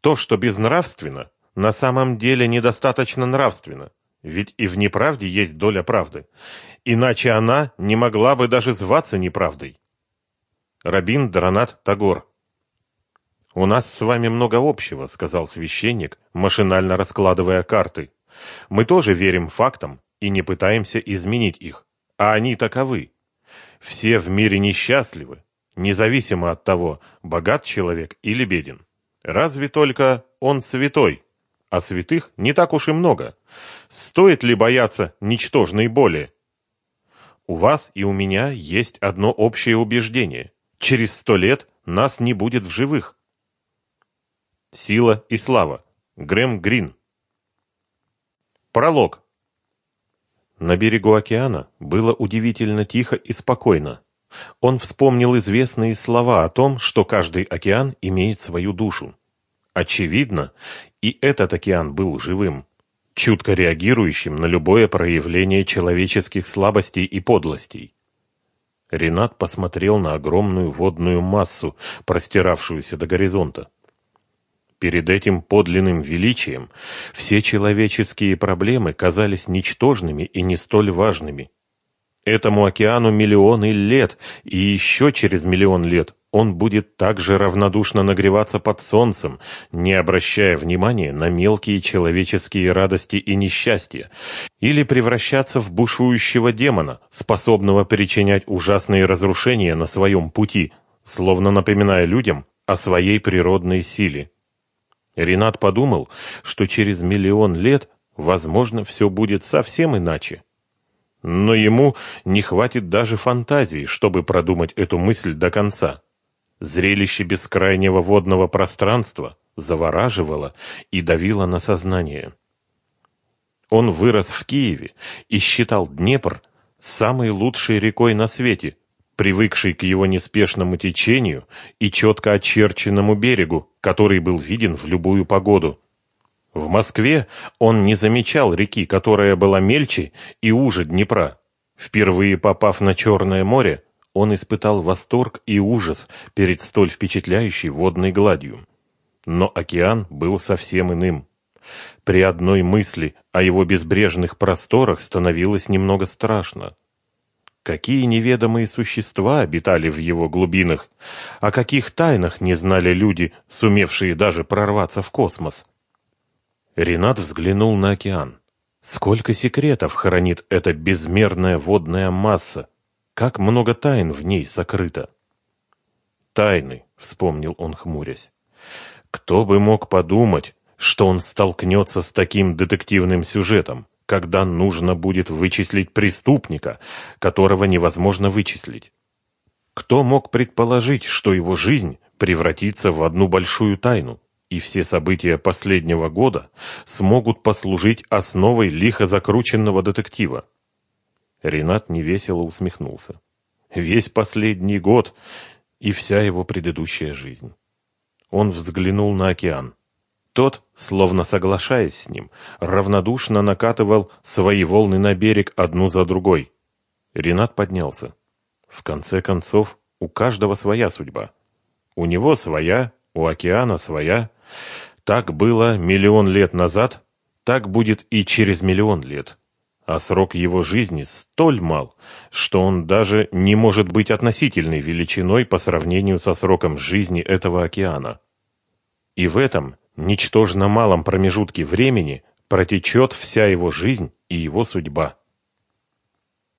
То, что безнравственно, на самом деле недостаточно нравственно, ведь и в неправде есть доля правды. Иначе она не могла бы даже зваться неправдой. Рабин Дранат Тагор «У нас с вами много общего», — сказал священник, машинально раскладывая карты. «Мы тоже верим фактам и не пытаемся изменить их, а они таковы. Все в мире несчастливы, независимо от того, богат человек или беден. Разве только он святой, а святых не так уж и много. Стоит ли бояться ничтожной боли? У вас и у меня есть одно общее убеждение. Через сто лет нас не будет в живых. Сила и слава. Грэм Грин. Пролог. На берегу океана было удивительно тихо и спокойно. Он вспомнил известные слова о том, что каждый океан имеет свою душу. Очевидно, и этот океан был живым, чутко реагирующим на любое проявление человеческих слабостей и подлостей. Ренат посмотрел на огромную водную массу, простиравшуюся до горизонта. Перед этим подлинным величием все человеческие проблемы казались ничтожными и не столь важными. Этому океану миллионы лет, и еще через миллион лет он будет также равнодушно нагреваться под солнцем, не обращая внимания на мелкие человеческие радости и несчастья, или превращаться в бушующего демона, способного причинять ужасные разрушения на своем пути, словно напоминая людям о своей природной силе. Ренат подумал, что через миллион лет, возможно, все будет совсем иначе. Но ему не хватит даже фантазии, чтобы продумать эту мысль до конца. Зрелище бескрайнего водного пространства завораживало и давило на сознание. Он вырос в Киеве и считал Днепр самой лучшей рекой на свете, привыкший к его неспешному течению и четко очерченному берегу, который был виден в любую погоду. В Москве он не замечал реки, которая была мельче и уже Днепра. Впервые попав на Черное море, он испытал восторг и ужас перед столь впечатляющей водной гладью. Но океан был совсем иным. При одной мысли о его безбрежных просторах становилось немного страшно. Какие неведомые существа обитали в его глубинах, о каких тайнах не знали люди, сумевшие даже прорваться в космос. Ренат взглянул на океан. Сколько секретов хранит эта безмерная водная масса, как много тайн в ней сокрыто. Тайны, вспомнил он, хмурясь. Кто бы мог подумать, что он столкнется с таким детективным сюжетом? когда нужно будет вычислить преступника, которого невозможно вычислить. Кто мог предположить, что его жизнь превратится в одну большую тайну, и все события последнего года смогут послужить основой лихо закрученного детектива? Ренат невесело усмехнулся. Весь последний год и вся его предыдущая жизнь. Он взглянул на океан. Тот, словно соглашаясь с ним, равнодушно накатывал свои волны на берег одну за другой. Ренат поднялся. В конце концов, у каждого своя судьба. У него своя, у океана своя. Так было миллион лет назад, так будет и через миллион лет. А срок его жизни столь мал, что он даже не может быть относительной величиной по сравнению со сроком жизни этого океана. И в этом ничтожно малом промежутке времени протечет вся его жизнь и его судьба.